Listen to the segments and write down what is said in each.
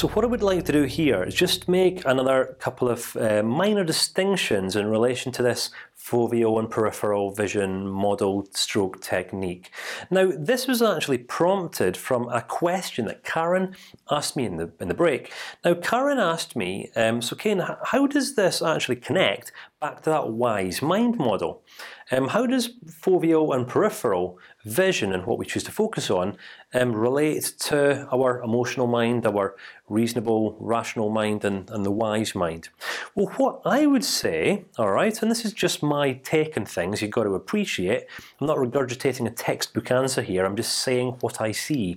So what I would like to do here is just make another couple of uh, minor distinctions in relation to this foveal and peripheral vision model stroke technique. Now, this was actually prompted from a question that Karen asked me in the in the break. Now, Karen asked me, um, "So, Kane, how does this actually connect back to that wise mind model? Um, how does foveal and peripheral vision and what we choose to focus on um, relate to our emotional mind, our reasonable, rational mind, and, and the wise mind? Well, what I would say, all right, and this is just my take on things. You've got to appreciate. I'm not regurgitating a textbook answer here. I'm just saying what I see.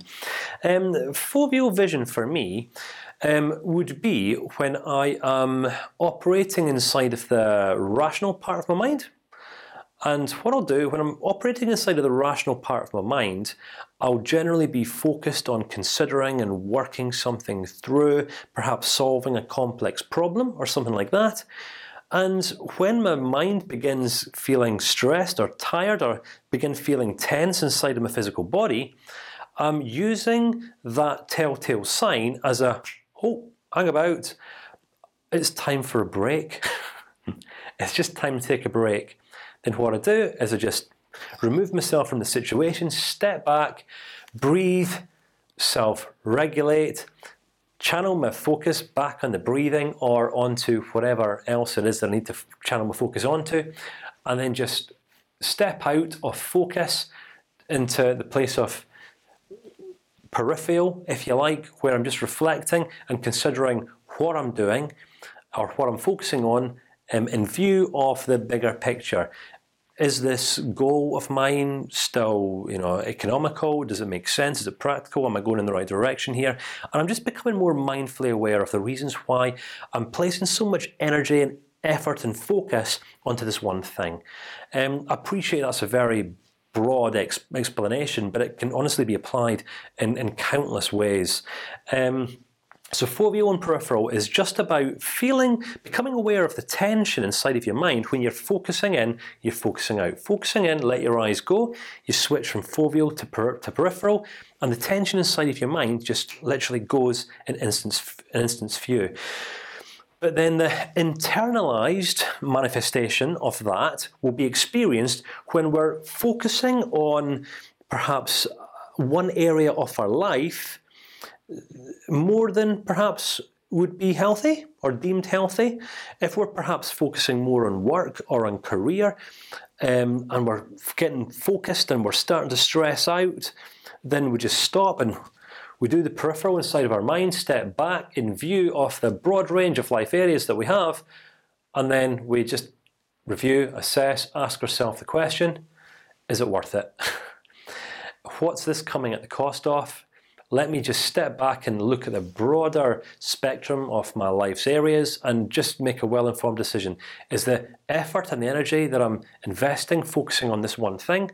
Um, foveal vision for me. Um, would be when I am operating inside of the rational part of my mind. And what I'll do when I'm operating inside of the rational part of my mind, I'll generally be focused on considering and working something through, perhaps solving a complex problem or something like that. And when my mind begins feeling stressed or tired or begin feeling tense inside of my physical body, I'm using that telltale sign as a oh, hang about. It's time for a break. it's just time to take a break. Then what I do is I just remove myself from the situation, step back, breathe, self-regulate, channel my focus back on the breathing or onto whatever else it is that I need to channel my focus onto, and then just step out of focus into the place of peripheral, if you like, where I'm just reflecting and considering what I'm doing or what I'm focusing on um, in view of the bigger picture is this goal of mine still, you know, economical? Does it make sense? Is it practical? Am I going in the right direction here? And I'm just becoming more mindfully aware of the reasons why I'm placing so much energy and effort and focus onto this one thing. Um, I appreciate that's a very broad ex explanation, but it can honestly be applied in in countless ways. Um, so foveal and peripheral is just about feeling, becoming aware of the tension inside of your mind when you're focusing in, you're focusing out. Focusing in, let your eyes go. You switch from foveal to, per to peripheral, and the tension inside of your mind just literally goes in instance in instance view. But then the internalized manifestation of that will be experienced when we're focusing on perhaps one area of our life more than perhaps would be healthy or deemed healthy. If we're perhaps focusing more on work or on career, um, and we're getting focused and we're starting to stress out, then we just stop and we do the peripheral inside of our mind, step back in view of the broad range of life areas that we have, and then we just review, assess, ask ourselves the question: Is it worth it? What's this coming at the cost of? Let me just step back and look at the broader spectrum of my life's areas and just make a well-informed decision. Is the effort and the energy that I'm investing, focusing on this one thing,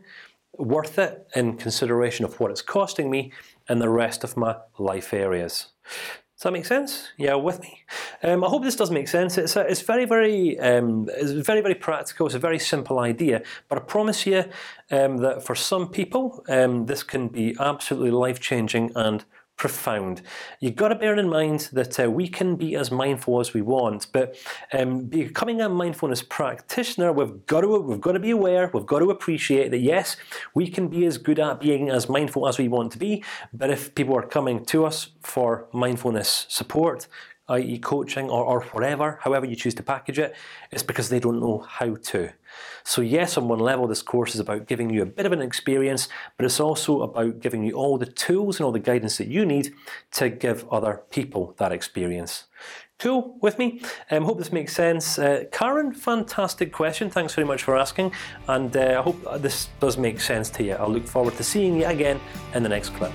worth it in consideration of what it's costing me in the rest of my life areas? Does that make sense? Yeah, with me. Um, I hope this does make sense. It's a, it's very very um, it's very very practical. It's a very simple idea, but I promise you um, that for some people um, this can be absolutely life changing and profound. You've got to bear in mind that uh, we can be as mindful as we want, but um, becoming a mindfulness practitioner, we've got to we've got to be aware, we've got to appreciate that yes, we can be as good at being as mindful as we want to be. But if people are coming to us for mindfulness support, i.e., coaching or, or whatever, however you choose to package it, it's because they don't know how to. So yes, on one level, this course is about giving you a bit of an experience, but it's also about giving you all the tools and all the guidance that you need to give other people that experience. Cool with me. Um, hope this makes sense. Uh, Karen, fantastic question. Thanks very much for asking, and uh, I hope this does make sense to you. I look forward to seeing you again in the next clip.